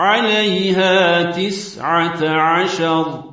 عليها تسعة عشر.